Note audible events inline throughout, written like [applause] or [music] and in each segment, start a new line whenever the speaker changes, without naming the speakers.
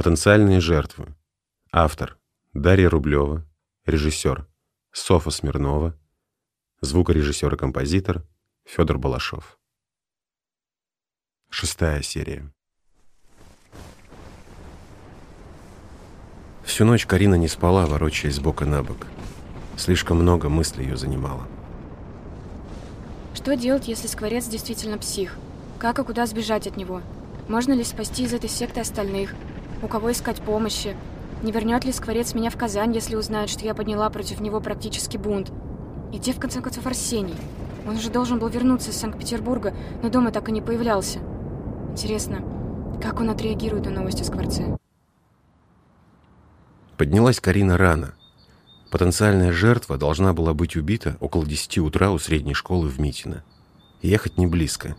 Потенциальные жертвы. Автор. Дарья Рублева. Режиссер. Софа Смирнова. Звукорежиссер и композитор. Федор Балашов. Шестая серия. Всю ночь Карина не спала, ворочаясь с бока на бок. Слишком много мыслей ее занимало.
Что делать, если Скворец действительно псих? Как и куда сбежать от него? Можно ли спасти из этой секты остальных? У кого искать помощи? Не вернет ли Скворец меня в Казань, если узнает, что я подняла против него практически бунт? И где, в конце концов, Арсений? Он же должен был вернуться из Санкт-Петербурга, но дома так и не появлялся. Интересно, как он отреагирует на новости Скворце?
Поднялась Карина рано. Потенциальная жертва должна была быть убита около 10 утра у средней школы в Митино. Ехать не близко.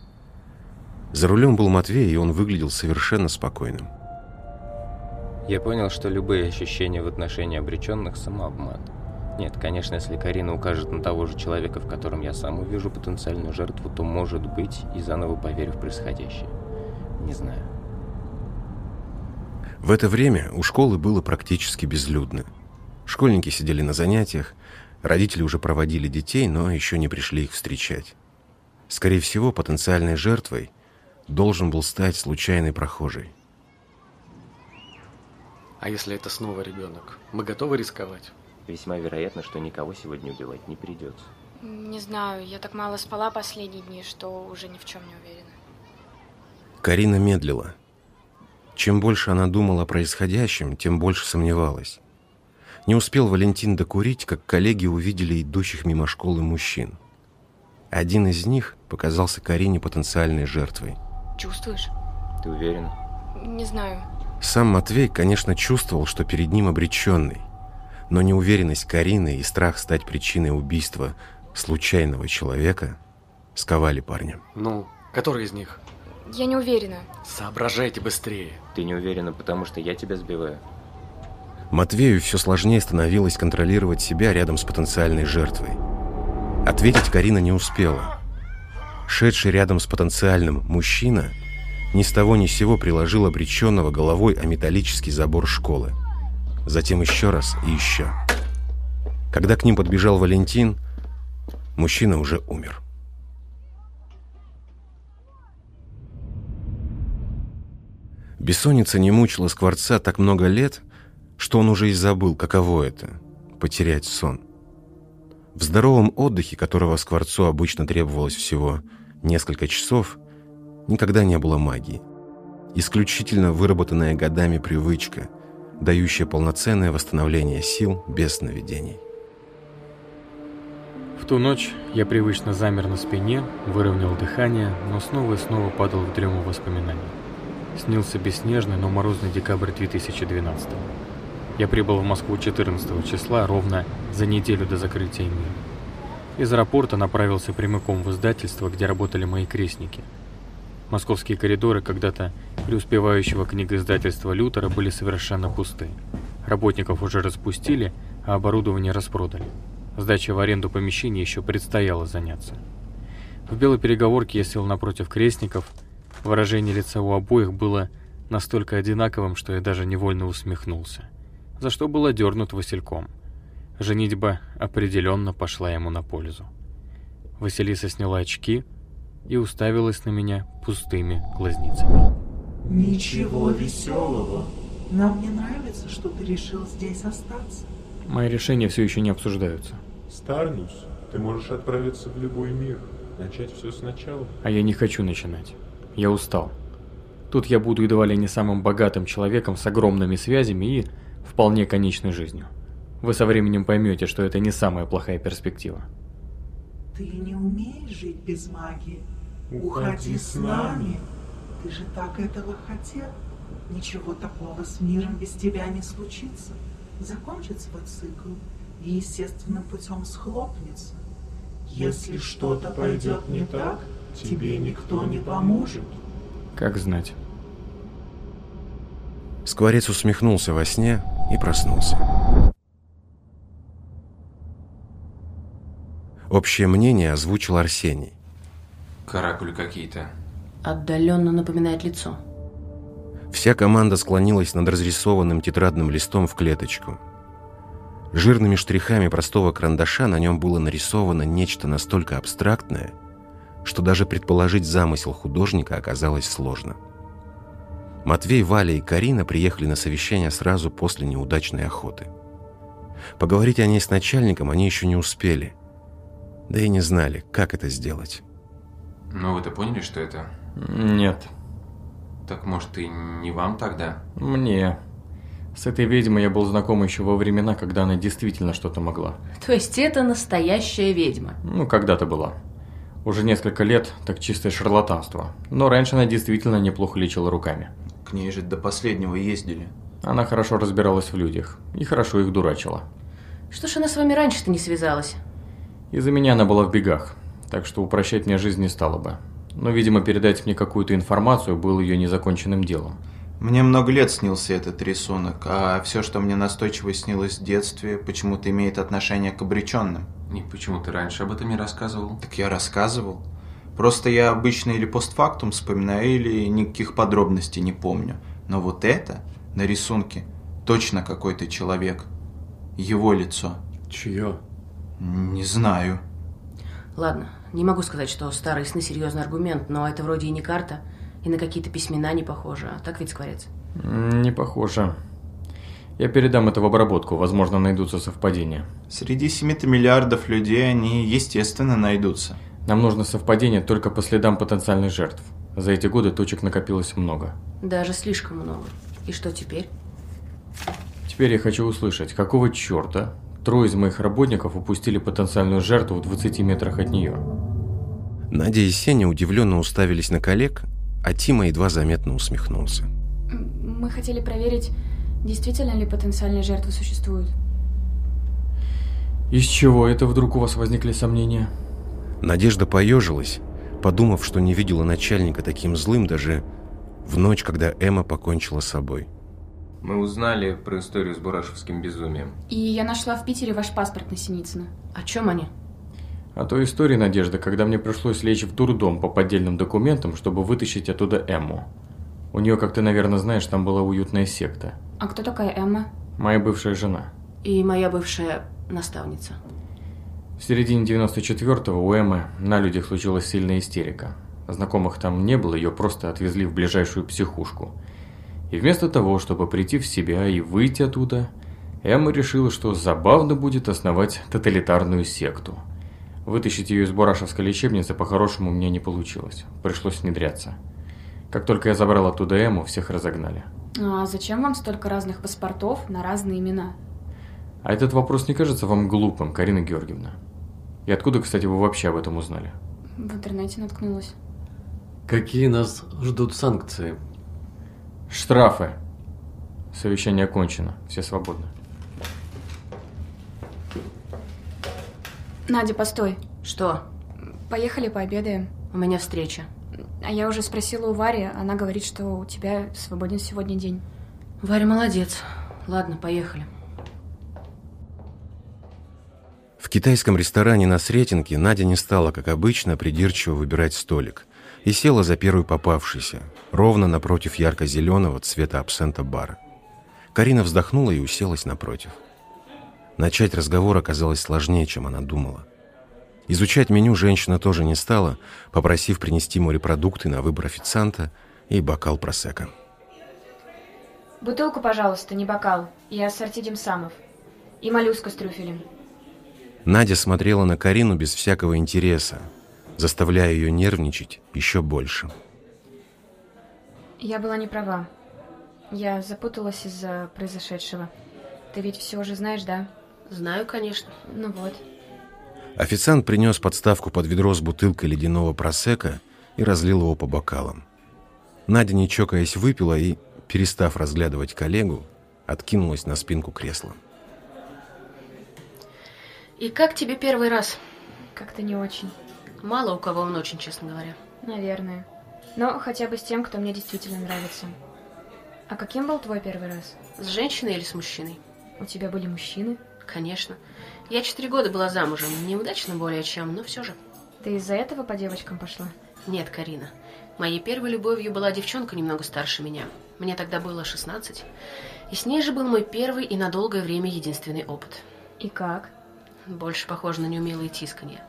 За рулем был Матвей, и он выглядел совершенно спокойным.
Я понял, что любые ощущения в отношении обреченных – самообман. Нет, конечно, если Карина укажет на того же человека, в котором я сам увижу потенциальную жертву, то, может быть, и заново поверю в происходящее. Не знаю.
В это время у школы было практически безлюдно. Школьники сидели на занятиях, родители уже проводили детей, но еще не пришли их встречать. Скорее всего, потенциальной жертвой должен был стать случайный прохожий.
А если это снова ребенок? Мы готовы рисковать?
Весьма вероятно, что никого сегодня убивать не придется.
Не знаю, я так мало спала последние дни, что уже ни в чем не уверена.
Карина медлила. Чем больше она думала о происходящем, тем больше сомневалась. Не успел Валентин докурить, как коллеги увидели идущих мимо школы мужчин. Один из них показался Карине потенциальной жертвой.
Чувствуешь?
Ты уверена?
Не знаю.
Сам Матвей, конечно, чувствовал, что перед ним обреченный, но неуверенность Карины и страх стать причиной убийства случайного человека сковали парня.
Ну, который из них?
Я не уверена.
Соображайте быстрее.
Ты не уверена, потому что я тебя сбиваю.
Матвею все сложнее становилось контролировать себя рядом с потенциальной жертвой. Ответить Карина не успела. Шедший рядом с потенциальным мужчина ни с того ни с сего приложил обреченного головой о металлический забор школы. Затем еще раз и еще. Когда к ним подбежал Валентин, мужчина уже умер. Бессонница не мучила Скворца так много лет, что он уже и забыл, каково это – потерять сон. В здоровом отдыхе, которого Скворцу обычно требовалось всего несколько часов, никогда не было магии. Исключительно выработанная годами привычка, дающая полноценное восстановление сил без сновидений.
В ту ночь я привычно замер на спине, выровнял дыхание, но снова и снова падал в дрему воспоминаний. Снился бесснежный, но морозный декабрь 2012 -го. Я прибыл в Москву 14 числа, ровно за неделю до закрытия мира. Из аэропорта направился прямиком в издательство, где работали мои крестники. Московские коридоры когда-то преуспевающего книгоиздательства Лютера были совершенно пусты. Работников уже распустили, а оборудование распродали. Сдача в аренду помещений еще предстояло заняться. В белой переговорке я сел напротив крестников. Выражение лица у обоих было настолько одинаковым, что я даже невольно усмехнулся, за что был одернут Васильком. Женитьба определенно пошла ему на пользу. Василиса сняла очки и уставилась на меня пустыми глазницами.
Ничего веселого. Нам не нравится, что ты решил здесь остаться.
Мои решения все еще не обсуждаются.
Старнус, ты можешь отправиться в любой мир, начать все сначала.
А я не хочу начинать. Я устал. Тут я буду едва ли не самым богатым человеком с огромными связями и вполне конечной жизнью. Вы со временем поймете, что это не самая плохая перспектива.
Ты не умеешь жить без магии.
Уходи с нами.
Ты же так этого хотел. Ничего такого с миром без тебя не случится. Закончит свой цикл и естественным путем схлопнется. Если что-то пойдет не так, тебе никто не поможет.
Как знать.
Скворец усмехнулся во сне и проснулся. Общее мнение озвучил Арсений.
Каракули какие-то.
Отдаленно напоминает лицо.
Вся команда склонилась над разрисованным тетрадным листом в клеточку. Жирными штрихами простого карандаша на нем было нарисовано нечто настолько абстрактное, что даже предположить замысел художника оказалось сложно. Матвей, Валя и Карина приехали на совещание сразу после неудачной охоты. Поговорить о ней с начальником они еще не успели, да и не знали, как это сделать.
Ну вы-то поняли, что это?
Нет,
Так может и не вам тогда?
мне. С этой ведьмой я был знаком еще во времена, когда она действительно что-то могла.
То есть это настоящая ведьма.
Ну, когда-то была. Уже несколько лет так чистое шарлатанство. Но раньше она действительно неплохо лечила руками.
К ней же до последнего ездили.
Она хорошо разбиралась в людях и хорошо их дурачила.
Что ж она с вами раньше-то не связалась?
Из-за меня она была в бегах, так что упрощать мне жизнь не стала бы. Но, видимо, передать мне какую-то информацию было ее незаконченным делом.
Мне много лет снился этот рисунок, а все, что мне настойчиво снилось в детстве, почему-то имеет отношение к обреченным.
И почему ты раньше об этом не рассказывал?
Так я рассказывал. Просто я обычно или постфактум вспоминаю, или никаких подробностей не помню. Но вот это на рисунке точно какой-то человек. Его лицо.
Чье?
Не знаю.
Ладно, не могу сказать, что старые сны серьезный аргумент, но это вроде и не карта, и на какие-то письмена не похоже, а так ведь скворец.
Не похоже. Я передам это в обработку, возможно, найдутся совпадения.
Среди 7 миллиардов людей они, естественно, найдутся.
Нам нужно совпадение только по следам потенциальных жертв. За эти годы точек накопилось много.
Даже слишком много. И что теперь?
Теперь я хочу услышать, какого черта трое из моих работников упустили потенциальную жертву в 20 метрах от нее?
Надя и Сеня удивленно уставились на коллег, а Тима едва заметно усмехнулся.
Мы хотели проверить, действительно ли потенциальные жертвы существуют.
Из чего это вдруг у вас возникли сомнения?
Надежда поежилась, подумав, что не видела начальника таким злым даже в ночь, когда Эмма покончила с собой.
Мы узнали про историю с Бурашевским безумием.
И я нашла в Питере ваш паспорт на Синицына.
О чем они?
А то история, Надежда, когда мне пришлось лечь в дурдом по поддельным документам, чтобы вытащить оттуда Эмму. У нее, как ты, наверное, знаешь, там была уютная секта.
А кто такая Эмма?
Моя бывшая жена.
И моя бывшая наставница.
В середине 94-го у Эммы на людях случилась сильная истерика. Знакомых там не было, ее просто отвезли в ближайшую психушку. И вместо того, чтобы прийти в себя и выйти оттуда, Эмма решила, что забавно будет основать тоталитарную секту. Вытащить ее из бурашевской лечебницы по-хорошему мне не получилось. Пришлось внедряться. Как только я забрал оттуда Эмму, всех разогнали.
А зачем вам столько разных паспортов на разные имена?
А этот вопрос не кажется вам глупым, Карина Георгиевна? И откуда, кстати, вы вообще об этом узнали?
В интернете наткнулась.
Какие нас ждут санкции?
Штрафы. Совещание окончено. Все свободны.
Надя, постой.
Что?
Поехали пообедаем.
У меня встреча.
А я уже спросила у Вари, она говорит, что у тебя свободен сегодня день.
Варя молодец. Ладно, поехали.
В китайском ресторане на Сретенке Надя не стала, как обычно, придирчиво выбирать столик и села за первый попавшийся, ровно напротив ярко-зеленого цвета абсента бара. Карина вздохнула и уселась напротив. Начать разговор оказалось сложнее, чем она думала. Изучать меню женщина тоже не стала, попросив принести морепродукты на выбор официанта и бокал просека.
Бутылку, пожалуйста, не бокал. И ассорти димсамов. И моллюска с трюфелем.
Надя смотрела на Карину без всякого интереса, заставляя ее нервничать еще больше.
Я была не права. Я запуталась из-за произошедшего. Ты ведь все уже знаешь, да?
Знаю, конечно.
Ну вот.
Официант принес подставку под ведро с бутылкой ледяного просека и разлил его по бокалам. Надя, не чокаясь, выпила и, перестав разглядывать коллегу, откинулась на спинку кресла.
И как тебе первый раз?
Как-то не очень.
Мало у кого он очень, честно говоря.
Наверное. Но хотя бы с тем, кто мне действительно нравится. А каким был твой первый раз?
С женщиной или с мужчиной?
У тебя были мужчины?
Конечно. Я четыре года была замужем. Неудачно более чем, но все же.
Ты из-за этого по девочкам пошла?
Нет, Карина. Моей первой любовью была девчонка немного старше меня. Мне тогда было 16. И с ней же был мой первый и на долгое время единственный опыт.
И как?
Больше похоже на неумелые тисканье.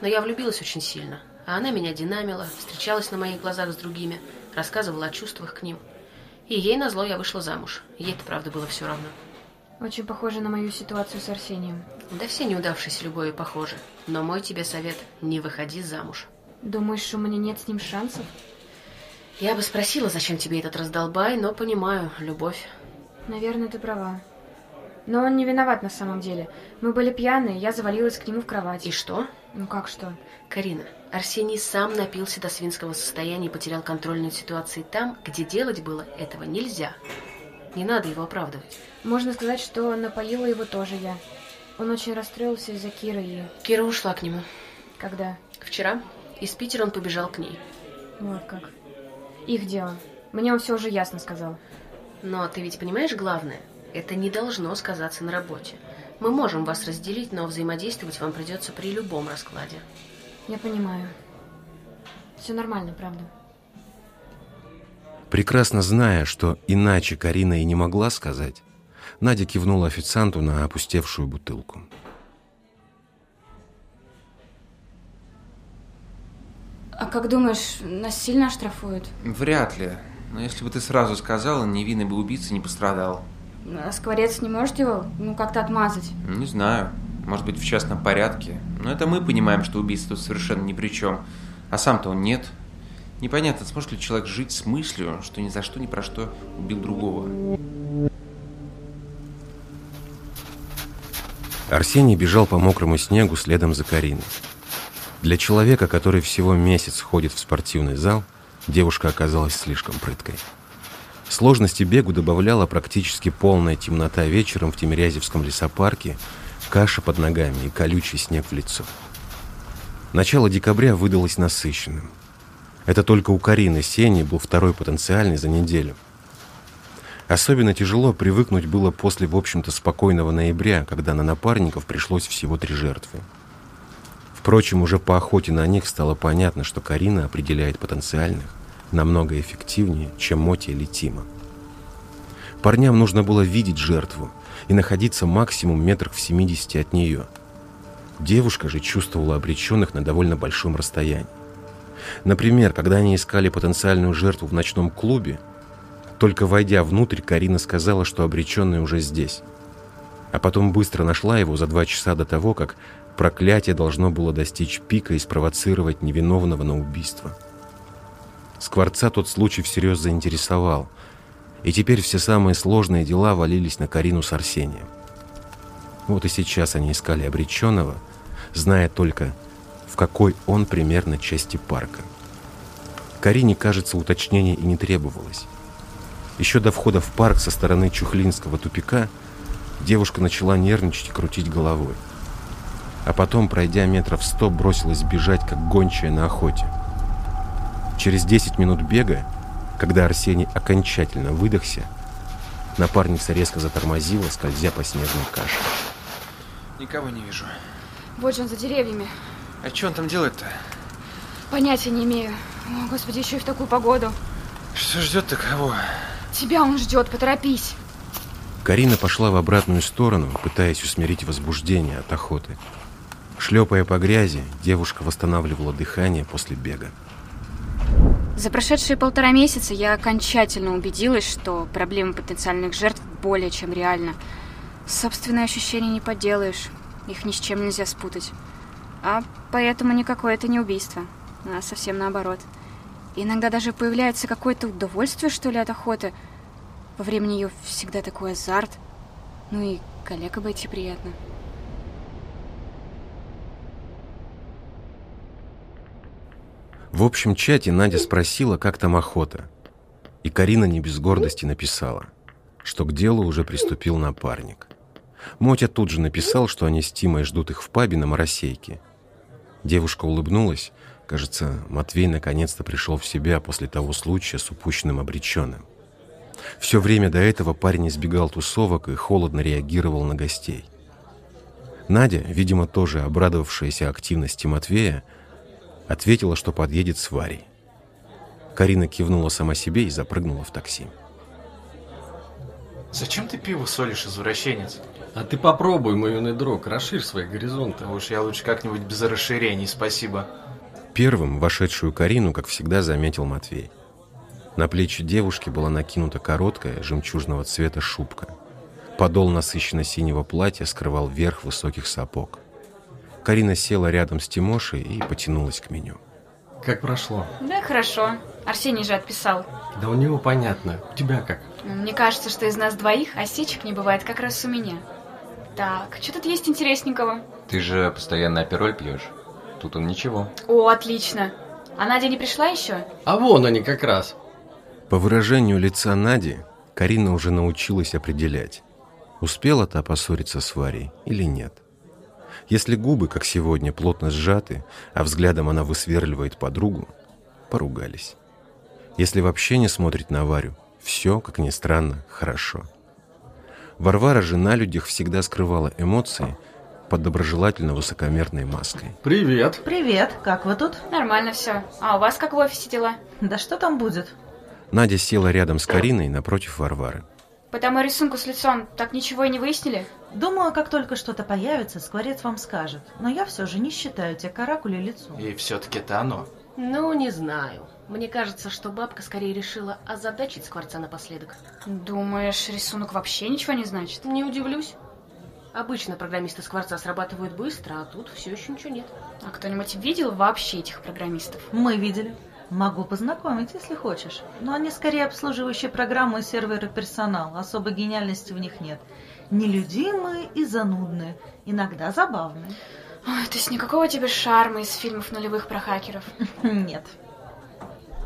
Но я влюбилась очень сильно. А она меня динамила, встречалась на моих глазах с другими, рассказывала о чувствах к ним. И ей назло я вышла замуж. Ей-то, правда, было все равно.
Очень похоже на мою ситуацию с Арсением.
Да все неудавшиеся любовью похожи. Но мой тебе совет – не выходи замуж.
Думаешь, у меня нет с ним шансов?
Я бы спросила, зачем тебе этот раздолбай, но понимаю, любовь.
Наверное, ты права. Но он не виноват на самом деле. Мы были пьяные, я завалилась к нему в кровать.
И что?
Ну как что?
Карина, Арсений сам напился до свинского состояния и потерял контроль над ситуацией там, где делать было этого нельзя. Не надо его оправдывать.
Можно сказать, что напоила его тоже я. Он очень расстроился из-за Киры и...
Кира ушла к нему.
Когда?
Вчера. Из Питера он побежал к ней.
Вот как. Их дело. Мне он все уже ясно сказал.
Но ты ведь понимаешь главное? Это не должно сказаться на работе. Мы можем вас разделить, но взаимодействовать вам придется при любом раскладе.
Я понимаю. Все нормально, правда.
Прекрасно зная, что иначе Карина и не могла сказать, Надя кивнула официанту на опустевшую бутылку.
А как думаешь, нас сильно оштрафуют?
Вряд ли. Но если бы ты сразу сказала, невинный бы убийца не пострадал.
А скворец не может его, ну, как-то отмазать?
Не знаю. Может быть, в частном порядке. Но это мы понимаем, что убийца тут совершенно ни при чем. А сам-то он нет. Непонятно, сможет ли человек жить с мыслью, что ни за что, ни про что убил другого.
Арсений бежал по мокрому снегу следом за Кариной. Для человека, который всего месяц ходит в спортивный зал, девушка оказалась слишком прыткой. Сложности бегу добавляла практически полная темнота вечером в Тимирязевском лесопарке, каша под ногами и колючий снег в лицо. Начало декабря выдалось насыщенным. Это только у Карины Сени был второй потенциальный за неделю. Особенно тяжело привыкнуть было после, в общем-то, спокойного ноября, когда на напарников пришлось всего три жертвы. Впрочем, уже по охоте на них стало понятно, что Карина определяет потенциальных намного эффективнее, чем Моти или Тима. Парням нужно было видеть жертву и находиться максимум метрах в 70 от нее. Девушка же чувствовала обреченных на довольно большом расстоянии. Например, когда они искали потенциальную жертву в ночном клубе, только войдя внутрь, Карина сказала, что обреченный уже здесь. А потом быстро нашла его за два часа до того, как проклятие должно было достичь пика и спровоцировать невиновного на убийство. Скворца тот случай всерьез заинтересовал, и теперь все самые сложные дела валились на Карину с Арсением. Вот и сейчас они искали обреченного, зная только, в какой он примерно части парка. Карине, кажется, уточнения и не требовалось. Еще до входа в парк со стороны Чухлинского тупика девушка начала нервничать и крутить головой. А потом, пройдя метров сто, бросилась бежать, как гончая на охоте. Через 10 минут бега, когда Арсений окончательно выдохся, напарница резко затормозила, скользя по снежной каше.
Никого не вижу.
Вот же он за деревьями.
А что он там делает-то?
Понятия не имею. О, господи, еще и в такую погоду.
Что ждет-то кого?
Тебя он ждет, поторопись.
Карина пошла в обратную сторону, пытаясь усмирить возбуждение от охоты. Шлепая по грязи, девушка восстанавливала дыхание после бега.
За прошедшие полтора месяца я окончательно убедилась, что проблема потенциальных жертв более чем реальна. Собственные ощущения не поделаешь, их ни с чем нельзя спутать. А поэтому никакое это не убийство, а совсем наоборот. Иногда даже появляется какое-то удовольствие, что ли, от охоты. Во время нее всегда такой азарт. Ну и коллег обойти приятно.
В общем чате Надя спросила, как там охота. И Карина не без гордости написала, что к делу уже приступил напарник. Мотя тут же написал, что они с Тимой ждут их в пабе на Моросейке. Девушка улыбнулась. Кажется, Матвей наконец-то пришел в себя после того случая с упущенным обреченным. Все время до этого парень избегал тусовок и холодно реагировал на гостей. Надя, видимо, тоже обрадовавшаяся активности Матвея, ответила, что подъедет с Варей. Карина кивнула сама себе и запрыгнула в такси.
Зачем ты пиво солишь, извращенец?
А ты попробуй, мой юный друг, расширь свои горизонты.
Уж я лучше как-нибудь без расширений, спасибо.
Первым вошедшую Карину, как всегда, заметил Матвей. На плечи девушки была накинута короткая, жемчужного цвета шубка. Подол насыщенно-синего платья скрывал верх высоких сапог. Карина села рядом с Тимошей и потянулась к меню.
Как прошло?
Да, хорошо. Арсений же отписал.
Да у него понятно. У тебя как?
Мне кажется, что из нас двоих осечек не бывает как раз у меня. Так, что тут есть интересненького?
Ты же постоянно апероль пьешь. Тут он ничего.
О, отлично. А Надя не пришла еще?
А вон они как раз.
По выражению лица Нади, Карина уже научилась определять, успела та поссориться с Варей или нет. Если губы, как сегодня, плотно сжаты, а взглядом она высверливает подругу, поругались. Если вообще не смотрит на Варю, все, как ни странно, хорошо. Варвара же на людях всегда скрывала эмоции под доброжелательно-высокомерной маской.
Привет.
Привет, как вы тут?
Нормально все. А у вас как в офисе дела?
Да что там будет?
Надя села рядом с Кариной напротив Варвары.
По тому рисунку с лицом так ничего и не выяснили?
Думаю, как только что-то появится, Скворец вам скажет. Но я все же не считаю те каракули лицом.
И все-таки это оно.
Ну, не знаю. Мне кажется, что бабка скорее решила озадачить Скворца напоследок.
Думаешь, рисунок вообще ничего не значит?
Не удивлюсь. Обычно программисты Скворца срабатывают быстро, а тут все еще ничего нет.
А кто-нибудь видел вообще этих программистов?
Мы видели. Могу познакомить, если хочешь. Но они скорее обслуживающие программы и серверы персонал. Особой гениальности в них нет. Нелюдимые и занудные. Иногда забавные.
Ой, то есть никакого тебе шарма из фильмов нулевых про хакеров? [laughs]
Нет.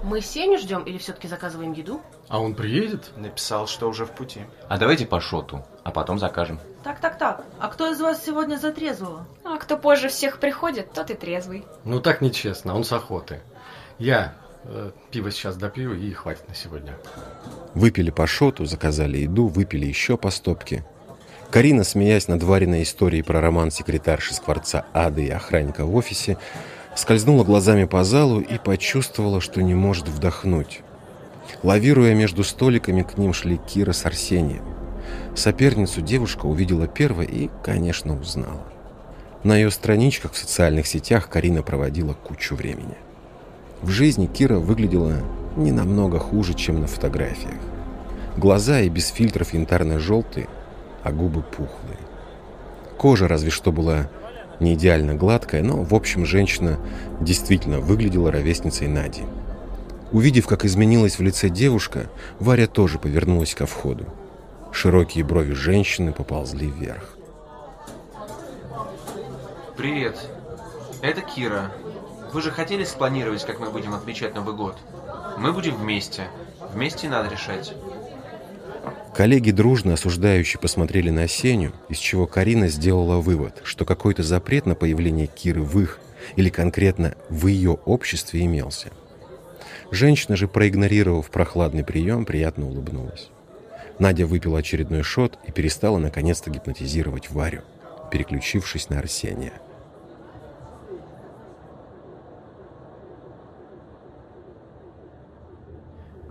Мы Сеню ждем или все-таки заказываем еду?
А он приедет?
Написал, что уже в пути.
А давайте по шоту, а потом закажем.
Так, так, так. А кто из вас сегодня за трезвого?
А кто позже всех приходит, тот и трезвый.
Ну так нечестно, он с охоты. Я э, пиво сейчас допью и хватит на сегодня.
Выпили по шоту, заказали еду, выпили еще по стопке. Карина, смеясь над вареной историей про роман секретарши Скворца Ады и охранника в офисе, скользнула глазами по залу и почувствовала, что не может вдохнуть. Лавируя между столиками, к ним шли Кира с Арсением. Соперницу девушка увидела первой и, конечно, узнала. На ее страничках в социальных сетях Карина проводила кучу времени. В жизни Кира выглядела не намного хуже, чем на фотографиях. Глаза и без фильтров янтарно-желтые, а губы пухлые. Кожа разве что была не идеально гладкая, но, в общем, женщина действительно выглядела ровесницей Нади. Увидев, как изменилась в лице девушка, Варя тоже повернулась ко входу. Широкие брови женщины поползли вверх.
Привет. Это Кира. Вы же хотели спланировать, как мы будем отмечать Новый год? Мы будем вместе. Вместе надо решать.
Коллеги дружно осуждающие посмотрели на Сеню, из чего Карина сделала вывод, что какой-то запрет на появление Киры в их или конкретно в ее обществе имелся. Женщина же, проигнорировав прохладный прием, приятно улыбнулась. Надя выпила очередной шот и перестала наконец-то гипнотизировать Варю, переключившись на Арсения.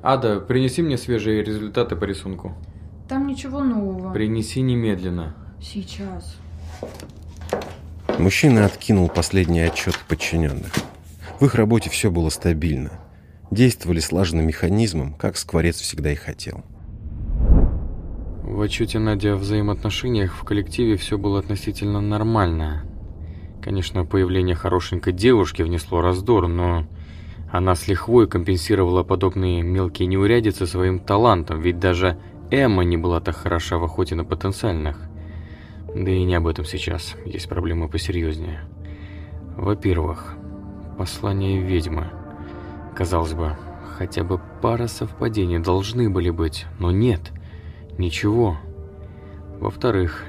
Ада, принеси мне свежие результаты по рисунку.
Там ничего нового.
Принеси немедленно.
Сейчас.
Мужчина откинул последний отчет подчиненных. В их работе все было стабильно. Действовали слаженным механизмом, как Скворец всегда и хотел.
В отчете Нади о взаимоотношениях в коллективе все было относительно нормально. Конечно, появление хорошенькой девушки внесло раздор, но она с лихвой компенсировала подобные мелкие неурядицы своим талантом, ведь даже Эмма не была так хороша в охоте на потенциальных. Да и не об этом сейчас, есть проблемы посерьезнее. Во-первых, послание ведьмы. Казалось бы, хотя бы пара совпадений должны были быть, но нет, ничего. Во-вторых,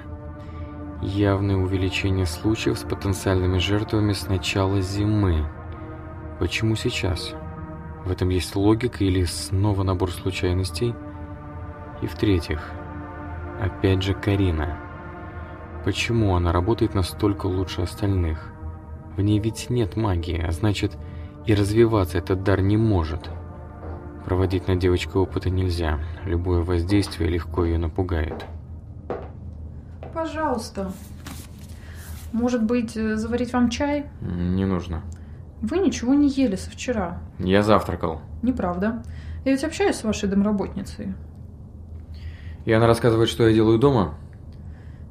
явное увеличение случаев с потенциальными жертвами с начала зимы. Почему сейчас? В этом есть логика или снова набор случайностей? И в-третьих, опять же Карина. Почему она работает настолько лучше остальных? В ней ведь нет магии, а значит и развиваться этот дар не может. Проводить на девочке опыты нельзя. Любое воздействие легко ее напугает.
Пожалуйста. Может быть, э, заварить вам чай?
Не нужно.
Вы ничего не ели со вчера.
Я завтракал.
Неправда. Я ведь общаюсь с вашей домработницей.
И она рассказывает, что я делаю дома?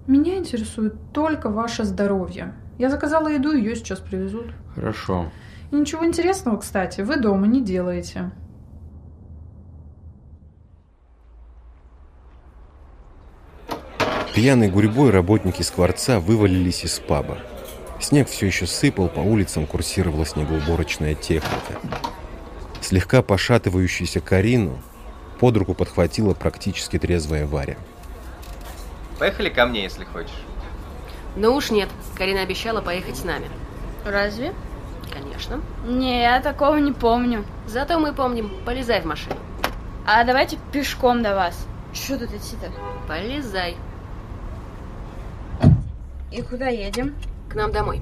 Меня интересует только ваше здоровье. Я заказала еду, ее сейчас привезут.
Хорошо.
И ничего интересного, кстати, вы дома не делаете.
Пьяной гурьбой работники скворца вывалились из паба. Снег все еще сыпал, по улицам курсировала снегоуборочная техника. Слегка пошатывающуюся Карину под руку подхватила практически трезвая Варя.
Поехали ко мне, если хочешь.
Ну уж нет, Карина обещала поехать с нами.
Разве?
Конечно.
Не, я такого не помню.
Зато мы помним, полезай в машину.
А давайте пешком до вас. Что тут идти-то?
Полезай.
И куда едем?
К нам домой.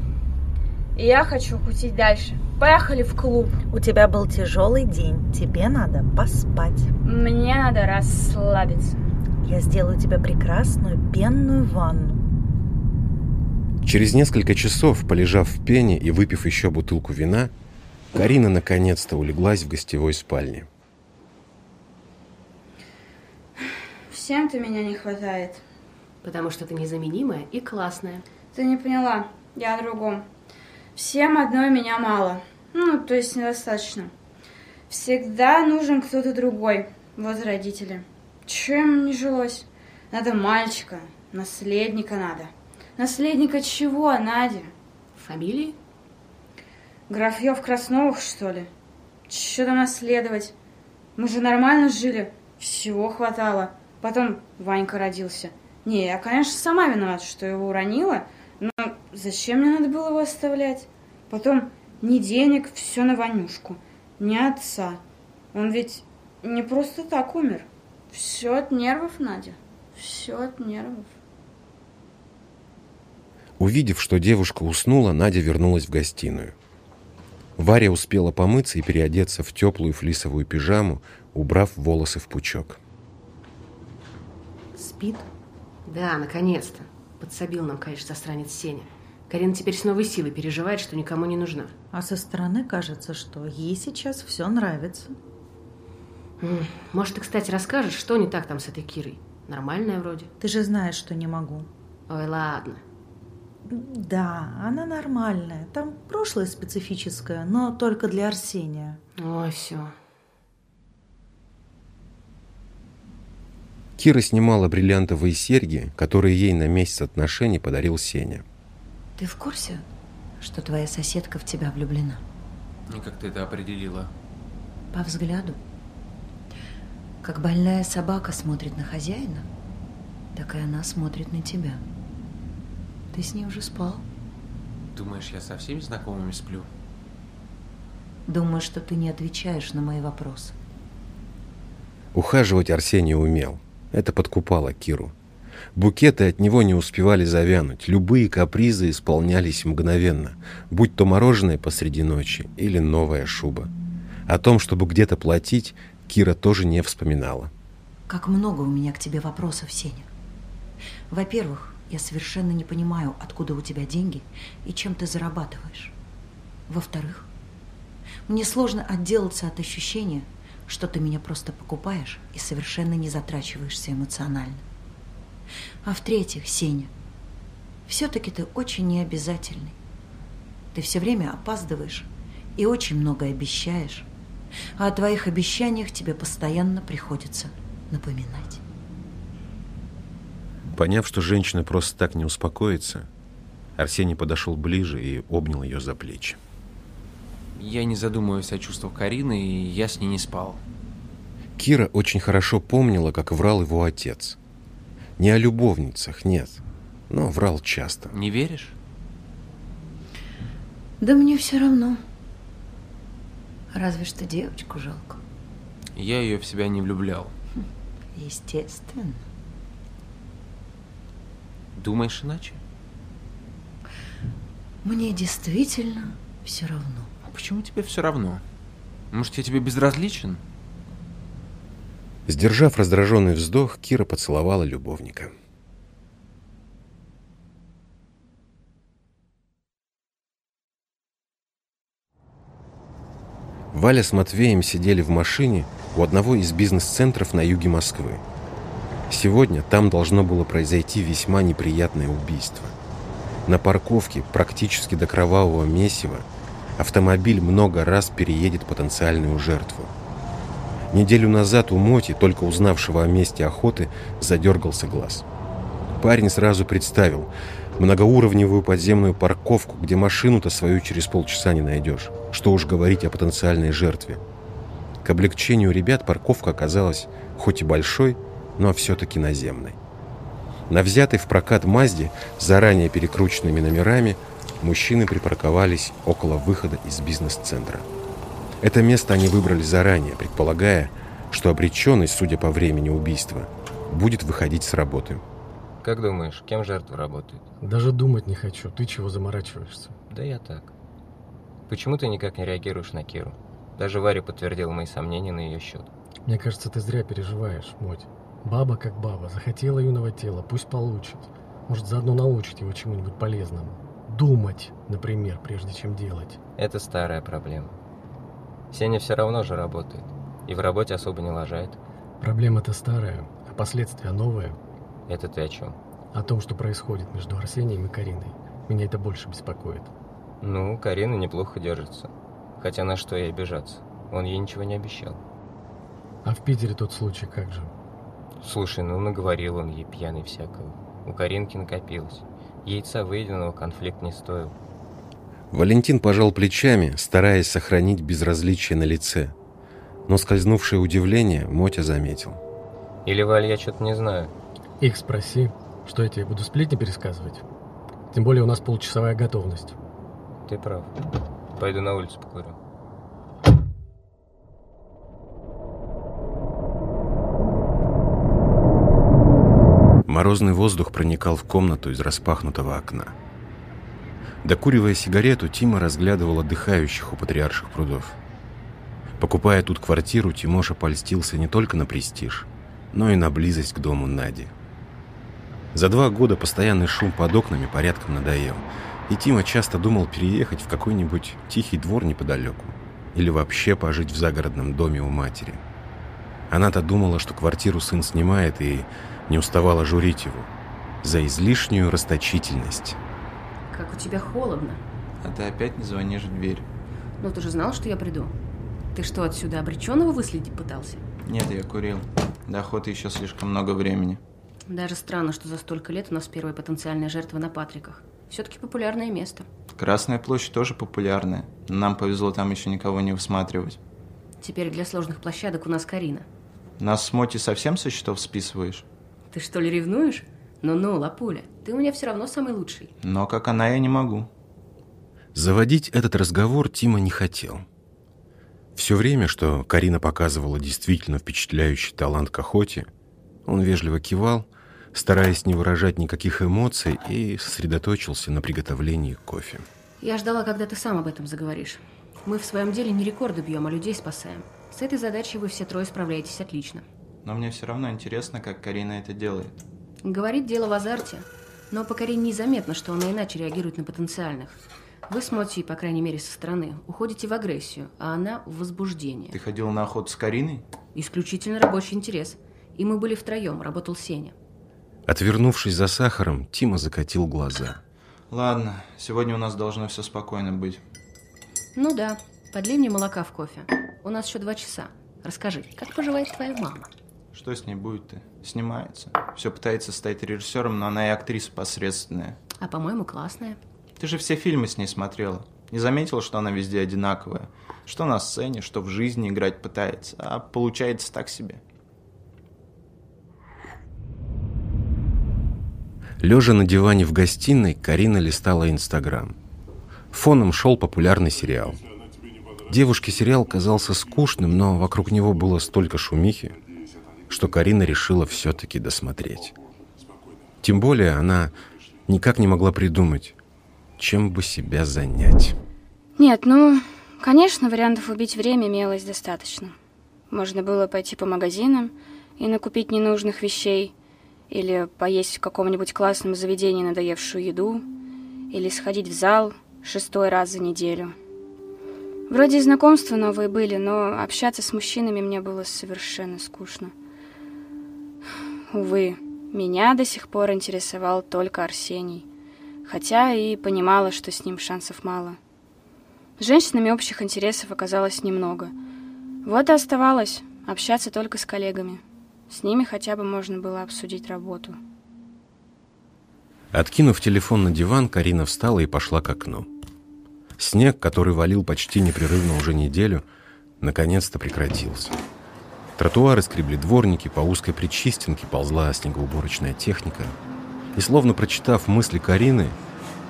Я хочу кутить дальше. Поехали в клуб.
У тебя был тяжелый день. Тебе надо поспать.
Мне надо расслабиться.
Я сделаю тебе прекрасную пенную ванну.
Через несколько часов, полежав в пене и выпив еще бутылку вина, Карина наконец-то улеглась в гостевой спальне.
Всем-то меня не хватает.
Потому что ты незаменимая и классная.
Ты не поняла. Я о другом. Всем одной меня мало. Ну, то есть недостаточно. Всегда нужен кто-то другой. Вот родители. Чем не жилось? Надо мальчика, наследника надо. Наследника чего, Надя?
Фамилии?
Графьев Красновых, что ли? Что там наследовать? Мы же нормально жили. Всего хватало. Потом Ванька родился. Не, я, конечно, сама виновата, что его уронила, но зачем мне надо было его оставлять? Потом ни денег, все на Ванюшку, ни отца. Он ведь не просто так умер. Все от нервов, Надя. Все от нервов.
Увидев, что девушка уснула, Надя вернулась в гостиную. Варя успела помыться и переодеться в теплую флисовую пижаму, убрав волосы в пучок.
Спит? Да, наконец-то. Подсобил нам, конечно, засранец Сеня. Карина теперь с новой силой переживает, что никому не нужна.
А со стороны кажется, что ей сейчас все нравится.
Может, ты, кстати, расскажешь, что не так там с этой Кирой? Нормальная вроде.
Ты же знаешь, что не могу.
Ой, ладно.
Да, она нормальная. Там прошлое специфическое, но только для Арсения.
Ой, все.
Кира снимала бриллиантовые серьги, которые ей на месяц отношений подарил Сеня.
Ты в курсе, что твоя соседка в тебя влюблена?
И как ты это определила?
По взгляду. Как больная собака смотрит на хозяина, так и она смотрит на тебя. Ты с ней уже спал?
Думаешь, я со всеми знакомыми сплю?
Думаю, что ты не отвечаешь на мои вопросы.
Ухаживать Арсений умел. Это подкупало Киру. Букеты от него не успевали завянуть. Любые капризы исполнялись мгновенно, будь то мороженое посреди ночи или новая шуба. О том, чтобы где-то платить, Кира тоже не вспоминала.
Как много у меня к тебе вопросов, Сеня. Во-первых, я совершенно не понимаю, откуда у тебя деньги и чем ты зарабатываешь. Во-вторых, мне сложно отделаться от ощущения, что ты меня просто покупаешь и совершенно не затрачиваешься эмоционально. А в-третьих, Сеня, все-таки ты очень необязательный. Ты все время опаздываешь и очень много обещаешь, а о твоих обещаниях тебе постоянно приходится напоминать.
Поняв, что женщина просто так не успокоится, Арсений подошел ближе и обнял ее за плечи.
Я не задумываюсь о чувствах Карины, и я с ней не спал.
Кира очень хорошо помнила, как врал его отец. Не о любовницах, нет, но врал часто.
Не веришь?
Да мне все равно. Разве что девочку жалко.
Я ее в себя не влюблял.
Естественно.
Думаешь иначе?
Мне действительно все равно.
А почему тебе все равно? Может, я тебе безразличен?
Сдержав раздраженный вздох, Кира поцеловала любовника. Валя с Матвеем сидели в машине у одного из бизнес-центров на юге Москвы. Сегодня там должно было произойти весьма неприятное убийство. На парковке, практически до кровавого месива, автомобиль много раз переедет потенциальную жертву. Неделю назад у Моти, только узнавшего о месте охоты, задергался глаз. Парень сразу представил многоуровневую подземную парковку, где машину-то свою через полчаса не найдешь. Что уж говорить о потенциальной жертве. К облегчению ребят парковка оказалась хоть и большой, но все-таки наземной. На взятой в прокат Мазде, заранее перекрученными номерами, мужчины припарковались около выхода из бизнес-центра. Это место они выбрали заранее, предполагая, что обреченный, судя по времени убийства, будет выходить с работы.
Как думаешь, кем жертва работает?
Даже думать не хочу. Ты чего заморачиваешься?
Да я так. Почему ты никак не реагируешь на Киру? Даже Варя подтвердила мои сомнения на ее счет.
Мне кажется, ты зря переживаешь, Моть. Баба как баба, захотела юного тела, пусть получит. Может, заодно научить его чему-нибудь полезному. Думать, например, прежде чем делать.
Это старая проблема. Сеня все равно же работает. И в работе особо не лажает.
Проблема-то старая, а последствия новые.
Это ты о чем?
О том, что происходит между Арсением и Кариной. Меня это больше беспокоит.
Ну, Карина неплохо держится. Хотя на что ей обижаться? Он ей ничего не обещал.
А в Питере тот случай как же?
Слушай, ну наговорил он ей пьяный всякого. У Каринки накопилось. Яйца выеденного конфликт не стоил.
Валентин пожал плечами, стараясь сохранить безразличие на лице. Но скользнувшее удивление Мотя заметил.
Или, Валь, я что-то не знаю.
Их спроси, что я тебе буду сплетни пересказывать. Тем более у нас полчасовая готовность.
Ты прав. Пойду на улицу покурю.
Морозный воздух проникал в комнату из распахнутого окна. Докуривая сигарету, Тима разглядывал отдыхающих у патриарших прудов. Покупая тут квартиру, Тимоша польстился не только на престиж, но и на близость к дому Нади. За два года постоянный шум под окнами порядком надоел, и Тима часто думал переехать в какой-нибудь тихий двор неподалеку или вообще пожить в загородном доме у матери. Она-то думала, что квартиру сын снимает и не уставала журить его за излишнюю расточительность.
Как у тебя холодно.
А ты опять не звонишь в дверь?
Ну ты же знал, что я приду. Ты что, отсюда обреченного выследить пытался?
Нет, я курил. До охоты еще слишком много времени.
Даже странно, что за столько лет у нас первая потенциальная жертва на Патриках. Все-таки популярное место.
Красная площадь тоже популярная. Нам повезло там еще никого не высматривать.
Теперь для сложных площадок у нас Карина.
Нас с Моти совсем со счетов списываешь?
Ты что ли ревнуешь? Ну-ну, Лапуля, ты у меня все равно самый лучший.
Но как она я не могу.
Заводить этот разговор Тима не хотел. Все время, что Карина показывала действительно впечатляющий талант к охоте, он вежливо кивал, стараясь не выражать никаких эмоций, и сосредоточился на приготовлении кофе.
Я ждала, когда ты сам об этом заговоришь. Мы в своем деле не рекорды бьем, а людей спасаем. С этой задачей вы все трое справляетесь отлично.
Но мне все равно интересно, как Карина это делает.
Говорит дело в азарте, но по Карине незаметно, что она иначе реагирует на потенциальных. Вы с Моти, по крайней мере со стороны, уходите в агрессию, а она в возбуждение.
Ты ходил на охоту с Кариной?
Исключительно рабочий интерес. И мы были втроем, работал Сеня.
Отвернувшись за сахаром, Тима закатил глаза.
Ладно, сегодня у нас должно все спокойно быть.
Ну да, подлей мне молока в кофе. У нас еще два часа. Расскажи, как поживает твоя мама?
Что с ней будет-то? Снимается. Все пытается стать режиссером, но она и актриса посредственная.
А по-моему, классная.
Ты же все фильмы с ней смотрела. Не заметила, что она везде одинаковая? Что на сцене, что в жизни играть пытается, а получается так себе.
Лежа на диване в гостиной, Карина листала Инстаграм. Фоном шел популярный сериал. Девушке сериал казался скучным, но вокруг него было столько шумихи, что Карина решила все-таки досмотреть. Тем более она никак не могла придумать, чем бы себя занять.
Нет, ну, конечно, вариантов убить время имелось достаточно. Можно было пойти по магазинам и накупить ненужных вещей, или поесть в каком-нибудь классном заведении надоевшую еду, или сходить в зал шестой раз за неделю. Вроде знакомства новые были, но общаться с мужчинами мне было совершенно скучно. Увы, меня до сих пор интересовал только Арсений, хотя и понимала, что с ним шансов мало. С женщинами общих интересов оказалось немного. Вот и оставалось общаться только с коллегами. С ними хотя бы можно было обсудить работу.
Откинув телефон на диван, Карина встала и пошла к окну. Снег, который валил почти непрерывно уже неделю, наконец-то прекратился. Тротуары скребли дворники, по узкой причистенке ползла снегоуборочная техника. И словно прочитав мысли Карины,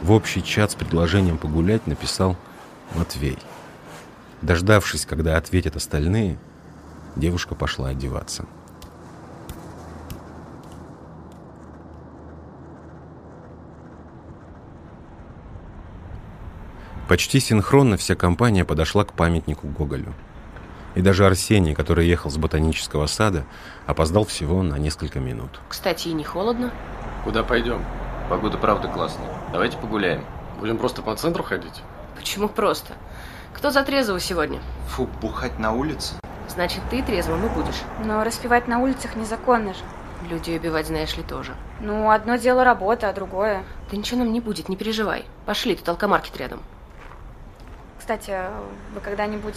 в общий чат с предложением погулять написал Матвей. Дождавшись, когда ответят остальные, девушка пошла одеваться. Почти синхронно вся компания подошла к памятнику Гоголю. И даже Арсений, который ехал с ботанического сада, опоздал всего на несколько минут.
Кстати, и не холодно.
Куда пойдем?
Погода правда классная. Давайте погуляем.
Будем просто по центру ходить?
Почему просто? Кто за трезвого сегодня?
Фу, бухать на улице?
Значит, ты трезвым и будешь.
Но распивать на улицах незаконно же.
Людей убивать, знаешь ли, тоже.
Ну, одно дело работа, а другое...
Да ничего нам не будет, не переживай. Пошли, тут алкомаркет рядом.
Кстати, вы когда-нибудь...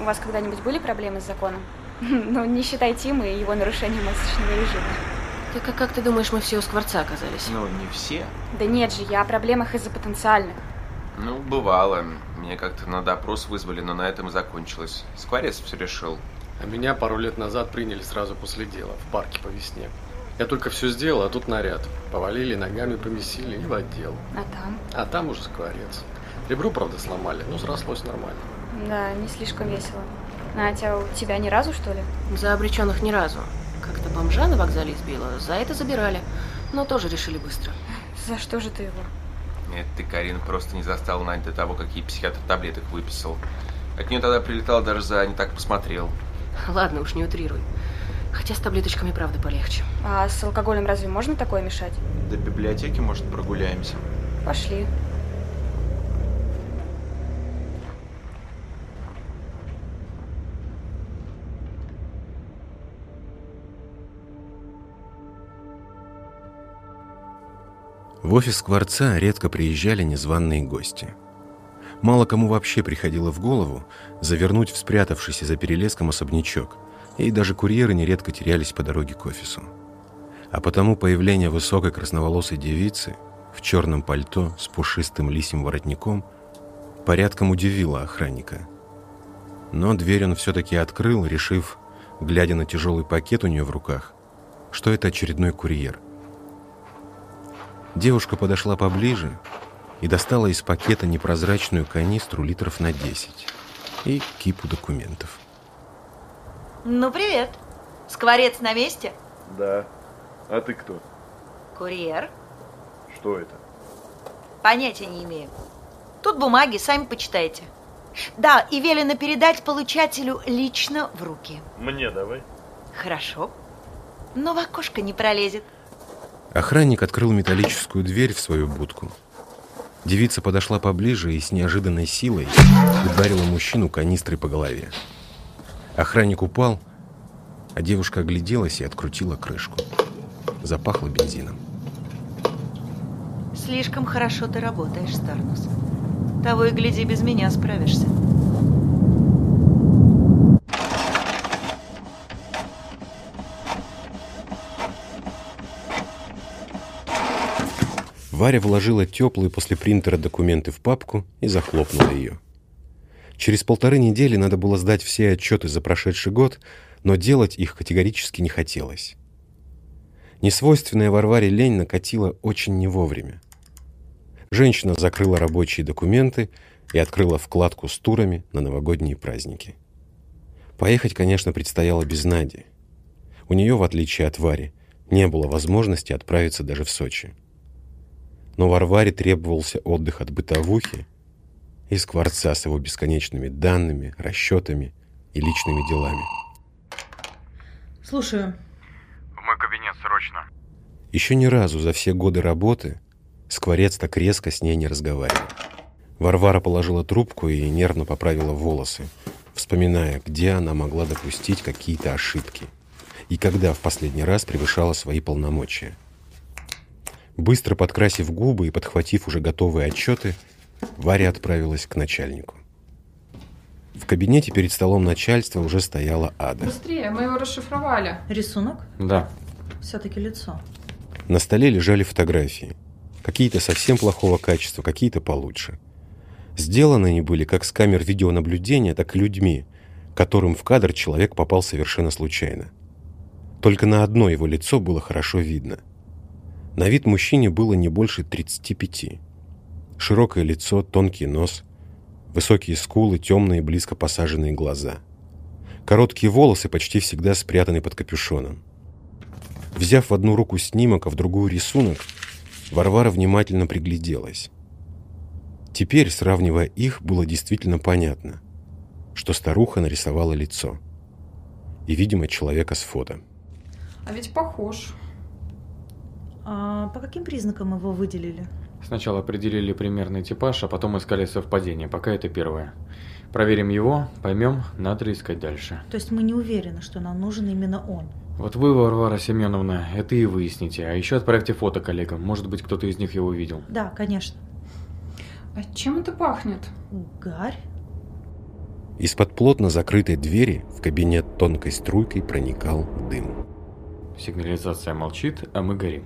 У вас когда-нибудь были проблемы с законом? [laughs] Ну, не считай Тима и его нарушение масочного режима.
Ты как, как ты думаешь, мы все у Скворца оказались?
Ну, не все.
Да нет же, я о проблемах из-за потенциальных.
Ну, бывало. Меня как-то на допрос вызвали, но на этом и закончилось. Скворец все решил.
А меня пару лет назад приняли сразу после дела, в парке по весне. Я только все сделал, а тут наряд. Повалили, ногами помесили и в отдел.
А там?
А там уже скворец. Ребро, правда, сломали, но срослось нормально.
Да, не слишком весело. Натя, у тебя ни разу, что ли?
За обреченных ни разу. Как-то бомжа на вокзале избила, за это забирали. Но тоже решили быстро.
За что же ты его?
Нет, ты, Карин, просто не застал Надь до того, какие психиатр таблеток выписал. От нее тогда прилетал даже за не так посмотрел.
Ладно, уж не утрируй. Хотя с таблеточками, правда, полегче.
А с алкоголем разве можно такое мешать?
До библиотеки, может, прогуляемся?
Пошли.
В офис Скворца редко приезжали незваные гости. Мало кому вообще приходило в голову завернуть в спрятавшийся за перелеском особнячок, и даже курьеры нередко терялись по дороге к офису. А потому появление высокой красноволосой девицы в черном пальто с пушистым лисим воротником порядком удивило охранника. Но дверь он все-таки открыл, решив, глядя на тяжелый пакет у нее в руках, что это очередной курьер. Девушка подошла поближе и достала из пакета непрозрачную канистру литров на 10 и кипу документов.
Ну, привет. Скворец на месте?
Да. А ты кто?
Курьер.
Что это?
Понятия не имею. Тут бумаги, сами почитайте. Да, и велено передать получателю лично в руки.
Мне давай.
Хорошо. Но в окошко не пролезет.
Охранник открыл металлическую дверь в свою будку. Девица подошла поближе и с неожиданной силой ударила мужчину канистрой по голове. Охранник упал, а девушка огляделась и открутила крышку. Запахло бензином.
Слишком хорошо ты работаешь, Старнус. Того и гляди, без меня справишься.
Варя вложила теплые после принтера документы в папку и захлопнула ее. Через полторы недели надо было сдать все отчеты за прошедший год, но делать их категорически не хотелось. Несвойственная Варваре лень накатила очень не вовремя. Женщина закрыла рабочие документы и открыла вкладку с турами на новогодние праздники. Поехать, конечно, предстояло без Нади. У нее, в отличие от Вари, не было возможности отправиться даже в Сочи. Но Варваре требовался отдых от бытовухи и скворца с его бесконечными данными, расчетами и личными делами.
Слушаю.
В мой кабинет срочно.
Еще ни разу за все годы работы Скворец так резко с ней не разговаривал. Варвара положила трубку и нервно поправила волосы, вспоминая, где она могла допустить какие-то ошибки и когда в последний раз превышала свои полномочия. Быстро подкрасив губы и подхватив уже готовые отчеты, Варя отправилась к начальнику. В кабинете перед столом начальства уже стояла Ада.
Быстрее, мы его расшифровали.
Рисунок?
Да.
Все-таки лицо.
На столе лежали фотографии. Какие-то совсем плохого качества, какие-то получше. Сделаны они были как с камер видеонаблюдения, так и людьми, которым в кадр человек попал совершенно случайно. Только на одно его лицо было хорошо видно. На вид мужчине было не больше 35. Широкое лицо, тонкий нос, высокие скулы, темные близко посаженные глаза. Короткие волосы почти всегда спрятаны под капюшоном. Взяв в одну руку снимок, а в другую рисунок, Варвара внимательно пригляделась. Теперь, сравнивая их, было действительно понятно, что старуха нарисовала лицо. И, видимо, человека с фото.
А ведь похож.
А по каким признакам его выделили?
Сначала определили примерный типаж, а потом искали совпадение. Пока это первое. Проверим его, поймем, надо ли искать дальше.
То есть мы не уверены, что нам нужен именно он.
Вот вы, Варвара Семеновна, это и выясните. А еще отправьте фото коллегам. Может быть, кто-то из них его видел.
Да, конечно.
А чем это пахнет?
Гарь?
Из-под плотно закрытой двери в кабинет тонкой струйкой проникал дым.
Сигнализация молчит, а мы горим.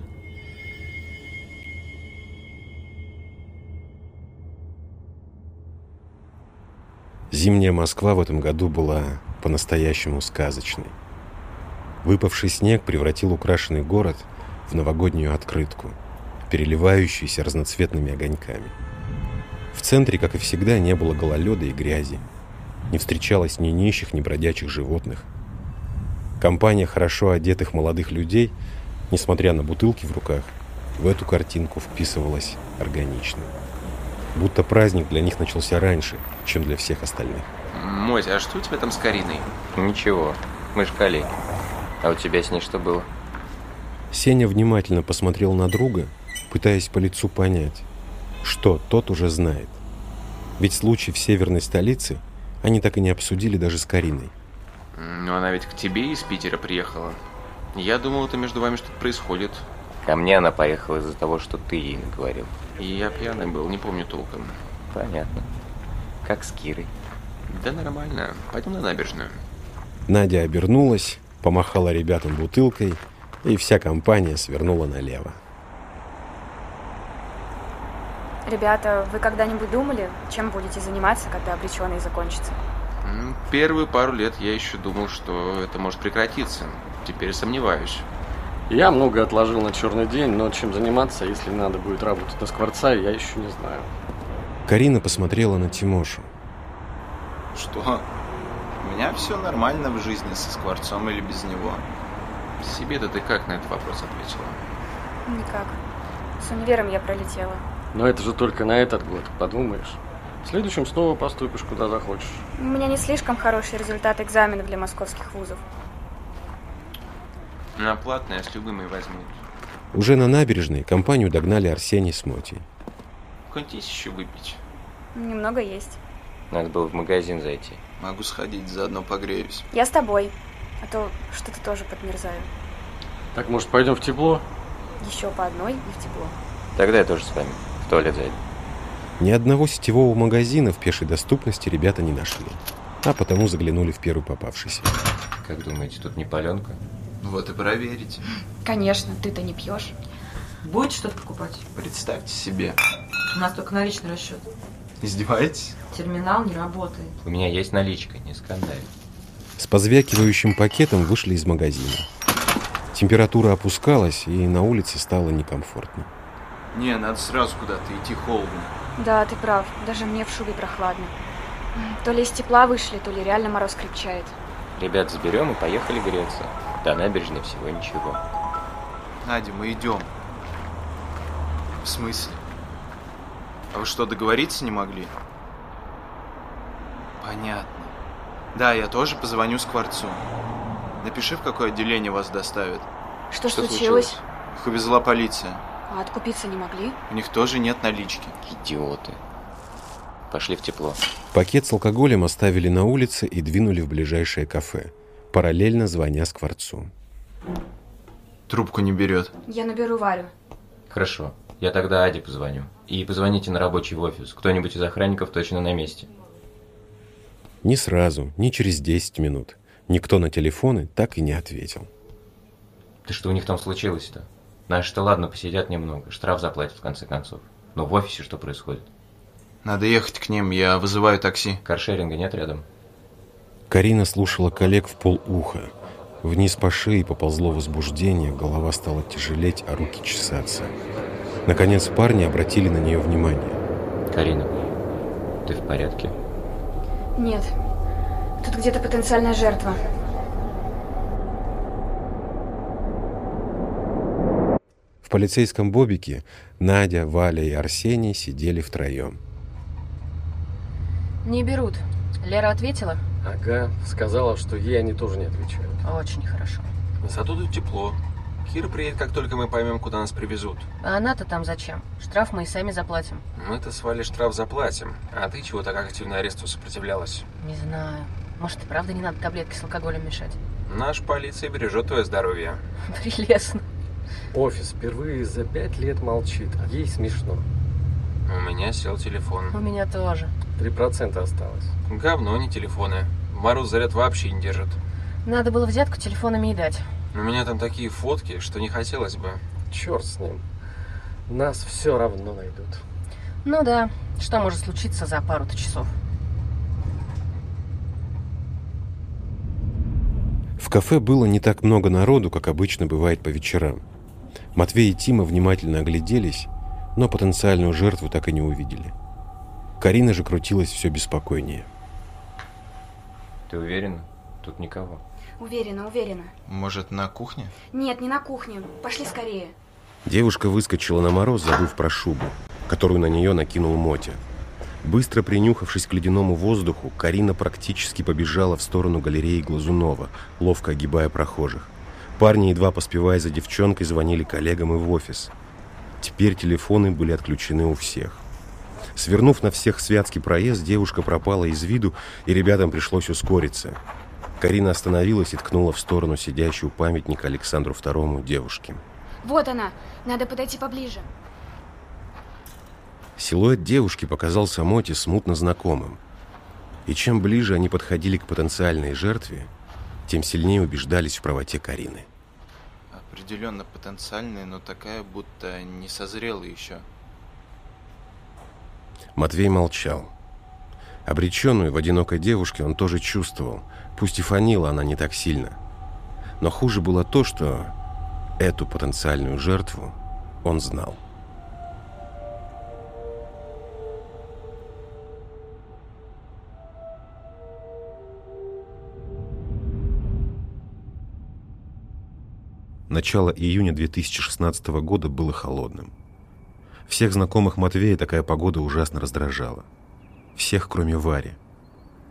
Зимняя Москва в этом году была по-настоящему сказочной. Выпавший снег превратил украшенный город в новогоднюю открытку, переливающуюся разноцветными огоньками. В центре, как и всегда, не было гололеда и грязи. Не встречалось ни нищих, ни бродячих животных. Компания хорошо одетых молодых людей, несмотря на бутылки в руках, в эту картинку вписывалась органично. Будто праздник для них начался раньше, чем для всех остальных.
Моть, а что у тебя там с Кариной?
Ничего, мы же коллеги. А у тебя с ней что было?
Сеня внимательно посмотрел на друга, пытаясь по лицу понять, что тот уже знает. Ведь случай в северной столице они так и не обсудили даже с Кариной.
Ну, она ведь к тебе из Питера приехала. Я думал, это между вами что-то происходит.
Ко мне она поехала из-за того, что ты ей наговорил.
И я пьяный был, не помню толком.
Понятно. Как с Кирой?
Да нормально. Пойдем на набережную.
Надя обернулась, помахала ребятам бутылкой, и вся компания свернула налево.
Ребята, вы когда-нибудь думали, чем будете заниматься, когда обреченный закончится?
Первые пару лет я еще думал, что это может прекратиться. Теперь сомневаюсь.
Я много отложил на черный день, но чем заниматься, если надо будет работать на Скворца, я еще не знаю.
Карина посмотрела на Тимошу.
Что? У меня все нормально в жизни со Скворцом или без него.
Себе-то ты как на этот вопрос ответила?
Никак. С универом я пролетела.
Но это же только на этот год, подумаешь. В следующем снова поступишь куда захочешь.
У меня не слишком хороший результат экзаменов для московских вузов.
На платное с любыми возьмут.
Уже на набережной компанию догнали Арсений с Мотей.
Хоть есть еще выпить?
Немного есть.
Надо было в магазин зайти.
Могу сходить, заодно погреюсь.
Я с тобой. А то что-то тоже подмерзаю.
Так, может, пойдем в тепло?
Еще по одной и в тепло.
Тогда я тоже с вами. В туалет зайду.
Ни одного сетевого магазина в пешей доступности ребята не нашли, а потому заглянули в первый попавшийся.
Как думаете, тут не паленка?
Вот и проверить.
Конечно, ты-то не пьешь.
Будете что-то покупать?
Представьте себе.
У нас только наличный расчет.
Издеваетесь?
Терминал не работает.
У меня есть наличка, не скандаль.
С позвякивающим пакетом вышли из магазина. Температура опускалась, и на улице стало некомфортно.
Не, надо сразу куда-то идти холодно.
Да, ты прав. Даже мне в шубе прохладно. То ли из тепла вышли, то ли реально мороз крепчает.
Ребят, заберем и поехали греться. До набережной всего ничего.
Надя, мы идем. В смысле? А вы что, договориться не могли? Понятно. Да, я тоже позвоню Скворцу. Напиши, в какое отделение вас доставят.
Что, случилось?
Их увезла полиция.
А откупиться не могли?
У них тоже нет налички.
Идиоты. Пошли в тепло.
Пакет с алкоголем оставили на улице и двинули в ближайшее кафе, параллельно звоня Скворцу.
Трубку не берет.
Я наберу Варю.
Хорошо. Я тогда Аде позвоню. И позвоните на рабочий офис. Кто-нибудь из охранников точно на месте.
Ни сразу, ни через 10 минут. Никто на телефоны так и не ответил.
Ты что у них там случилось-то? Наши-то ладно посидят немного, штраф заплатят в конце концов. Но в офисе что происходит?
Надо ехать к ним, я вызываю такси.
Каршеринга нет рядом?
Карина слушала коллег в полуха. Вниз по шее поползло возбуждение, голова стала тяжелеть, а руки чесаться. Наконец парни обратили на нее внимание.
Карина, ты в порядке?
Нет. Тут где-то потенциальная жертва.
В полицейском бобике Надя, Валя и Арсений сидели втроем.
Не берут. Лера ответила?
Ага, сказала, что ей они тоже не отвечают.
Очень хорошо.
Зато тут тепло. Кира приедет, как только мы поймем, куда нас привезут.
А она-то там зачем? Штраф мы и сами заплатим.
Мы-то с Валей штраф заплатим. А ты чего так активно аресту сопротивлялась?
Не знаю. Может, и правда не надо таблетки с алкоголем мешать?
Наша полиция бережет твое здоровье. [laughs]
Прелестно.
Офис впервые за пять лет молчит, а ей смешно.
У меня сел телефон.
У меня тоже.
Три процента осталось.
Говно, не телефоны. Мороз заряд вообще не держит.
Надо было взятку телефонами и дать.
У меня там такие фотки, что не хотелось бы.
Черт с ним. Нас все равно найдут.
Ну да, что может случиться за пару-то часов?
В кафе было не так много народу, как обычно бывает по вечерам. Матвей и Тима внимательно огляделись, но потенциальную жертву так и не увидели. Карина же крутилась все беспокойнее.
Ты уверена? Тут никого.
Уверена, уверена.
Может, на кухне?
Нет, не на кухне. Пошли скорее.
Девушка выскочила на мороз, забыв про шубу, которую на нее накинул Мотя. Быстро принюхавшись к ледяному воздуху, Карина практически побежала в сторону галереи Глазунова, ловко огибая прохожих. Парни, едва поспевая за девчонкой, звонили коллегам и в офис. Теперь телефоны были отключены у всех. Свернув на всех святский проезд, девушка пропала из виду, и ребятам пришлось ускориться. Карина остановилась и ткнула в сторону сидящей у памятника Александру II девушки.
Вот она. Надо подойти поближе.
Силуэт девушки показался Моте смутно знакомым. И чем ближе они подходили к потенциальной жертве, тем сильнее убеждались в правоте Карины.
Определенно потенциальная, но такая, будто не созрела еще.
Матвей молчал. Обреченную в одинокой девушке он тоже чувствовал, пусть и фанила она не так сильно. Но хуже было то, что эту потенциальную жертву он знал. Начало июня 2016 года было холодным. Всех знакомых Матвея такая погода ужасно раздражала. Всех, кроме Вари,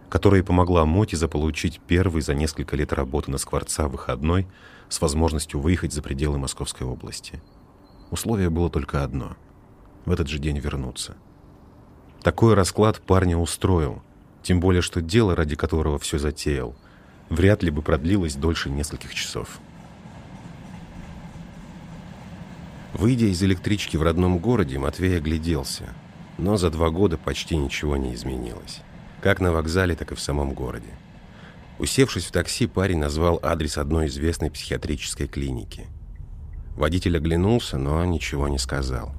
которая помогла Моте заполучить первый за несколько лет работы на Скворца выходной с возможностью выехать за пределы Московской области. Условие было только одно — в этот же день вернуться. Такой расклад парня устроил, тем более что дело, ради которого все затеял, вряд ли бы продлилось дольше нескольких часов. Выйдя из электрички в родном городе, Матвей огляделся, но за два года почти ничего не изменилось. Как на вокзале, так и в самом городе. Усевшись в такси, парень назвал адрес одной известной психиатрической клиники. Водитель оглянулся, но ничего не сказал.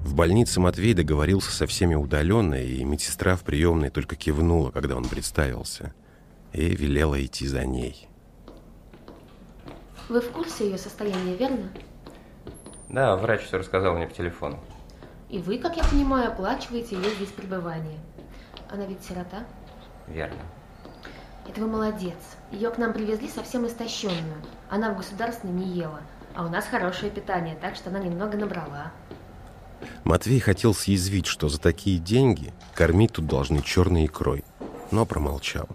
В больнице Матвей договорился со всеми удаленно, и медсестра в приемной только кивнула, когда он представился, и велела идти за ней.
Вы в курсе ее состояния, верно?
Да, врач все рассказал мне по телефону.
И вы, как я понимаю, оплачиваете ее здесь пребывание. Она ведь сирота?
Верно.
Это вы молодец. Ее к нам привезли совсем истощенную. Она в государственном не ела. А у нас хорошее питание, так что она немного набрала.
Матвей хотел съязвить, что за такие деньги кормить тут должны черной икрой, но промолчал.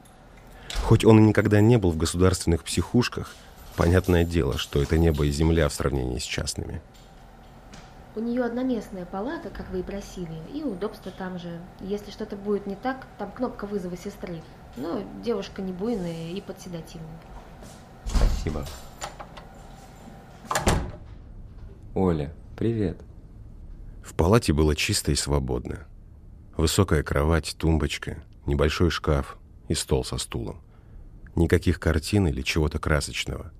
Хоть он и никогда не был в государственных психушках, Понятное дело, что это небо и земля в сравнении с частными.
У нее одноместная палата, как вы и просили, и удобство там же. Если что-то будет не так, там кнопка вызова сестры. Но девушка не буйная и подседативная.
Спасибо. Оля, привет.
В палате было чисто и свободно. Высокая кровать, тумбочка, небольшой шкаф и стол со стулом. Никаких картин или чего-то красочного.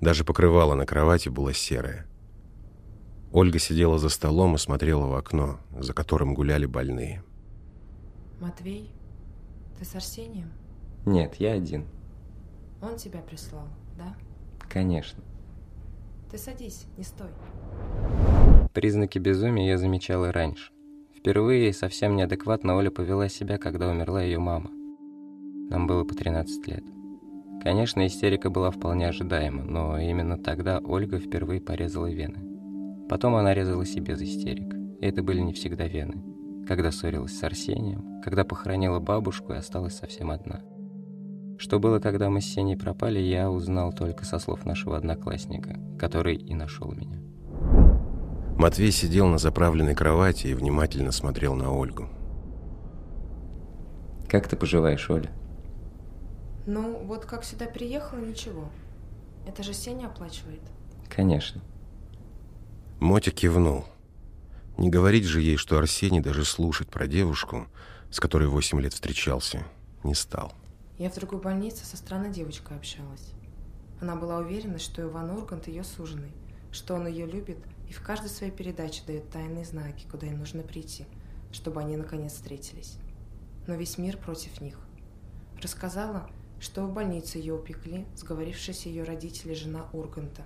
Даже покрывало на кровати было серое. Ольга сидела за столом и смотрела в окно, за которым гуляли больные.
Матвей, ты с Арсением?
Нет, я один.
Он тебя прислал, да?
Конечно.
Ты садись, не стой.
Признаки безумия я замечал и раньше. Впервые и совсем неадекватно Оля повела себя, когда умерла ее мама. Нам было по 13 лет. Конечно, истерика была вполне ожидаема, но именно тогда Ольга впервые порезала вены. Потом она резалась и без истерик. И это были не всегда вены. Когда ссорилась с Арсением, когда похоронила бабушку и осталась совсем одна. Что было, когда мы с Сеней пропали, я узнал только со слов нашего одноклассника, который и нашел меня.
Матвей сидел на заправленной кровати и внимательно смотрел на Ольгу.
Как ты поживаешь, Оля?
Ну, вот как сюда приехала, ничего. Это же Сеня оплачивает.
Конечно.
Мотя кивнул. Не говорить же ей, что Арсений даже слушать про девушку, с которой восемь лет встречался, не стал.
Я в другой больнице со странной девочкой общалась. Она была уверена, что Иван Ургант ее суженый, что он ее любит и в каждой своей передаче дает тайные знаки, куда им нужно прийти, чтобы они наконец встретились. Но весь мир против них. Рассказала, что в больнице ее упекли сговорившиеся ее родители жена Урганта.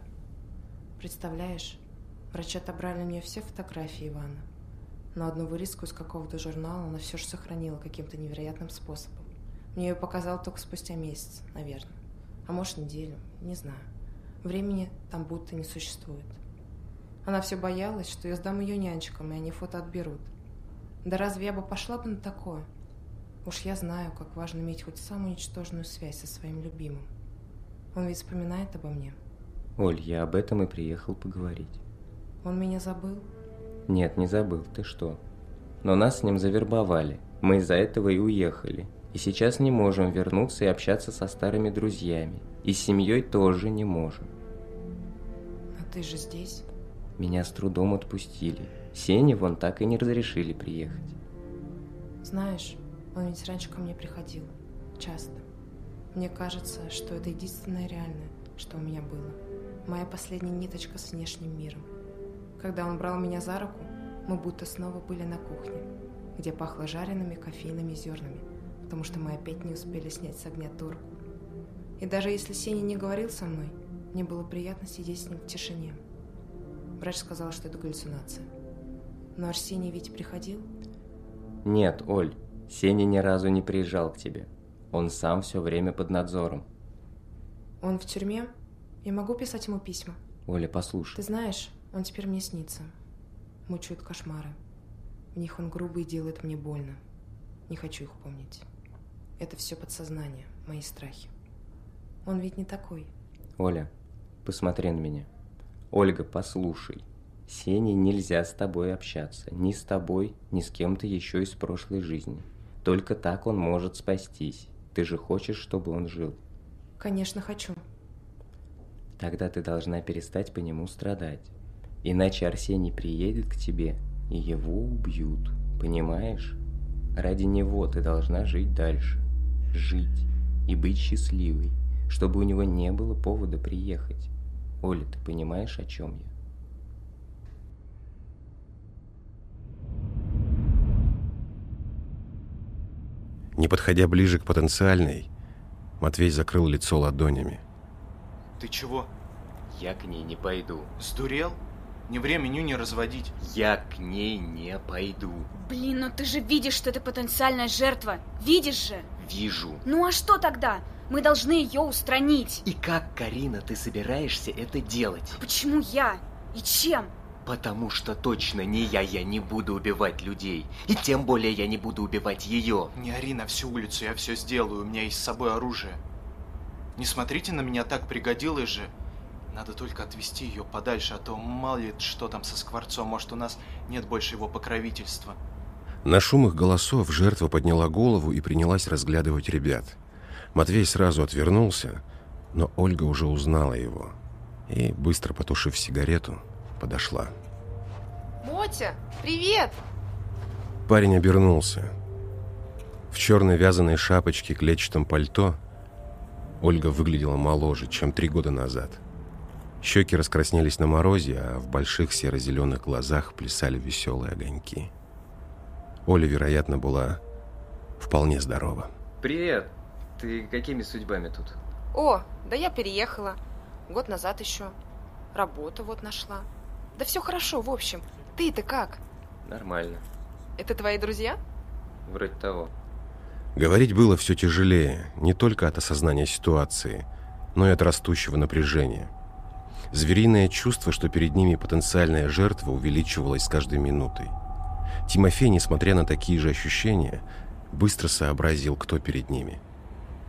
Представляешь, Врачи отобрали у нее все фотографии Ивана. Но одну вырезку из какого-то журнала она все же сохранила каким-то невероятным способом. Мне ее показал только спустя месяц, наверное. А может, неделю, не знаю. Времени там будто не существует. Она все боялась, что я сдам ее нянчикам, и они фото отберут. Да разве я бы пошла бы на такое? Уж я знаю, как важно иметь хоть самую ничтожную связь со своим любимым. Он ведь вспоминает обо мне.
Оль, я об этом и приехал поговорить.
Он меня забыл?
Нет, не забыл, ты что? Но нас с ним завербовали. Мы из-за этого и уехали. И сейчас не можем вернуться и общаться со старыми друзьями. И с семьей тоже не можем.
А ты же здесь?
Меня с трудом отпустили. Сене вон так и не разрешили приехать.
Знаешь, он ведь раньше ко мне приходил. Часто. Мне кажется, что это единственное реальное, что у меня было. Моя последняя ниточка с внешним миром. Когда он брал меня за руку, мы будто снова были на кухне, где пахло жареными кофейными зернами, потому что мы опять не успели снять с огня турку. И даже если Сеня не говорил со мной, мне было приятно сидеть с ним в тишине. Врач сказал, что это галлюцинация. Но Арсений ведь приходил?
Нет, Оль, Сеня ни разу не приезжал к тебе. Он сам все время под надзором.
Он в тюрьме? Я могу писать ему письма?
Оля, послушай.
Ты знаешь, он теперь мне снится. Мучают кошмары. В них он грубый и делает мне больно. Не хочу их помнить. Это все подсознание, мои страхи. Он ведь не такой.
Оля, посмотри на меня. Ольга, послушай. Сене нельзя с тобой общаться. Ни с тобой, ни с кем-то еще из прошлой жизни. Только так он может спастись. Ты же хочешь, чтобы он жил?
Конечно, хочу.
Тогда ты должна перестать по нему страдать. Иначе Арсений приедет к тебе, и его убьют. Понимаешь? Ради него ты должна жить дальше. Жить и быть счастливой, чтобы у него не было повода приехать. Оля, ты понимаешь, о чем я?
Не подходя ближе к потенциальной, Матвей закрыл лицо ладонями.
Ты чего?
Я к ней не пойду.
Сдурел? Не время нюни разводить.
Я к ней не пойду.
Блин, ну ты же видишь, что это потенциальная жертва. Видишь же?
Вижу.
Ну а что тогда? Мы должны ее устранить.
И как, Карина, ты собираешься это делать?
Почему я? И чем?
Потому что точно не я, я не буду убивать людей. И тем более я не буду убивать ее.
Не ори на всю улицу, я все сделаю, у меня есть с собой оружие. Не смотрите на меня так, пригодилось же. Надо только отвести ее подальше, а то мало ли что там со Скворцом, может у нас нет больше его покровительства.
На шум их голосов жертва подняла голову и принялась разглядывать ребят. Матвей сразу отвернулся, но Ольга уже узнала его и, быстро потушив сигарету, подошла.
Мотя, привет!
Парень обернулся. В черной вязаной шапочке, клетчатом пальто Ольга выглядела моложе, чем три года назад. Щеки раскраснелись на морозе, а в больших серо-зеленых глазах плясали веселые огоньки. Оля, вероятно, была вполне здорова.
Привет! Ты какими судьбами тут?
О, да я переехала. Год назад еще. Работу вот нашла. Да все хорошо, в общем. Ты-то как?
Нормально.
Это твои друзья?
Вроде того.
Говорить было все тяжелее, не только от осознания ситуации, но и от растущего напряжения. Звериное чувство, что перед ними потенциальная жертва, увеличивалось с каждой минутой. Тимофей, несмотря на такие же ощущения, быстро сообразил, кто перед ними.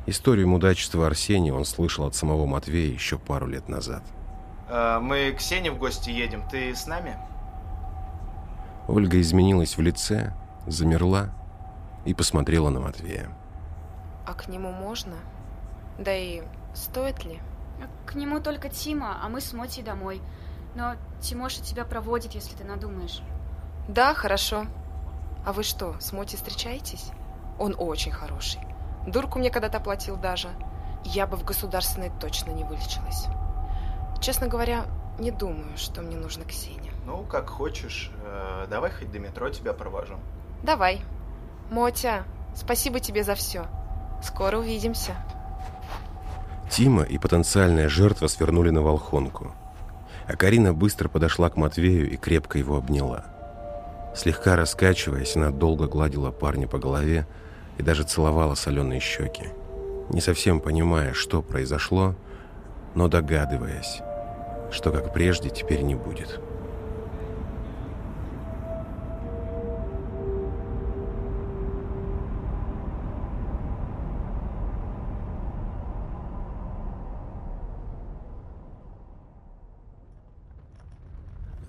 Историю мудачества Арсения он слышал от самого Матвея еще пару лет назад.
А, мы к Сене в гости едем, ты с нами?
Ольга изменилась в лице, замерла и посмотрела на Матвея.
А к нему можно? Да и стоит ли?
К нему только Тима, а мы с Мотей домой. Но Тимоша тебя проводит, если ты надумаешь.
Да, хорошо. А вы что, с Мотей встречаетесь? Он очень хороший. Дурку мне когда-то платил даже. Я бы в государственной точно не вылечилась. Честно говоря, не думаю, что мне нужно к Сене.
Ну, как хочешь. Э, давай хоть до метро тебя провожу.
Давай. Мотя, спасибо тебе за все. Скоро увидимся.
Тима и потенциальная жертва свернули на Волхонку. А Карина быстро подошла к Матвею и крепко его обняла. Слегка раскачиваясь, она долго гладила парня по голове и даже целовала соленые щеки. Не совсем понимая, что произошло, но догадываясь, что как прежде теперь не будет.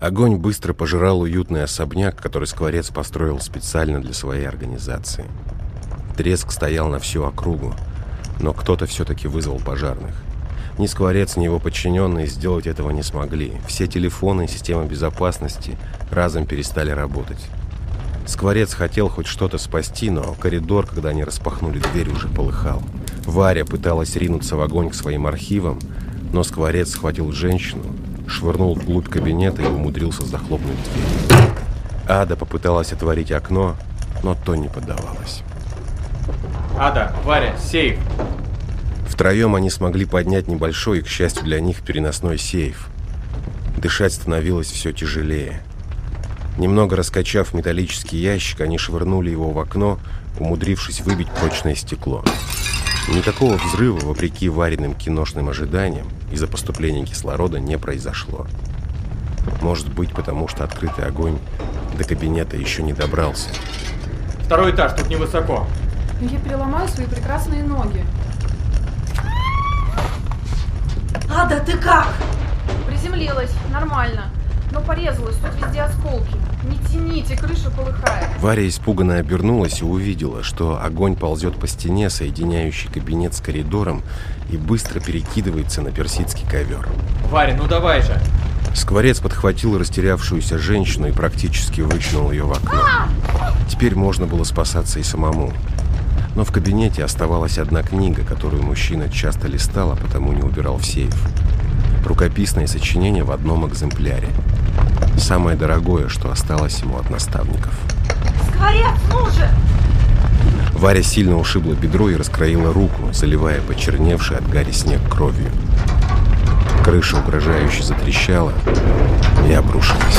Огонь быстро пожирал уютный особняк, который Скворец построил специально для своей организации. Треск стоял на всю округу, но кто-то все-таки вызвал пожарных. Ни Скворец, ни его подчиненные сделать этого не смогли. Все телефоны и системы безопасности разом перестали работать. Скворец хотел хоть что-то спасти, но коридор, когда они распахнули дверь, уже полыхал. Варя пыталась ринуться в огонь к своим архивам, но Скворец схватил женщину, швырнул вглубь кабинета и умудрился захлопнуть дверь. Ада попыталась отворить окно, но то не поддавалось.
Ада, Варя, сейф!
Втроем они смогли поднять небольшой и, к счастью для них, переносной сейф. Дышать становилось все тяжелее. Немного раскачав металлический ящик, они швырнули его в окно, умудрившись выбить прочное стекло. Никакого взрыва, вопреки вареным киношным ожиданиям, из-за поступления кислорода не произошло. Может быть, потому что открытый огонь до кабинета еще не добрался.
Второй этаж, тут невысоко.
Я переломаю свои прекрасные ноги.
Ада, ты как?
Приземлилась, нормально. Но порезалась, тут везде осколки. Не тяните, крыша полыхает.
Варя испуганно обернулась и увидела, что огонь ползет по стене, соединяющей кабинет с коридором, и быстро перекидывается на персидский ковер.
Варя, ну давай же!
Скворец подхватил растерявшуюся женщину и практически выкинул ее в окно. Теперь можно было спасаться и самому. Но в кабинете оставалась одна книга, которую мужчина часто листал, а потому не убирал в сейф. Рукописное сочинение в одном экземпляре. Самое дорогое, что осталось ему от наставников.
Скворец, ну же!
Варя сильно ушибла бедро и раскроила руку, заливая почерневший от гари снег кровью. Крыша угрожающе затрещала и обрушилась.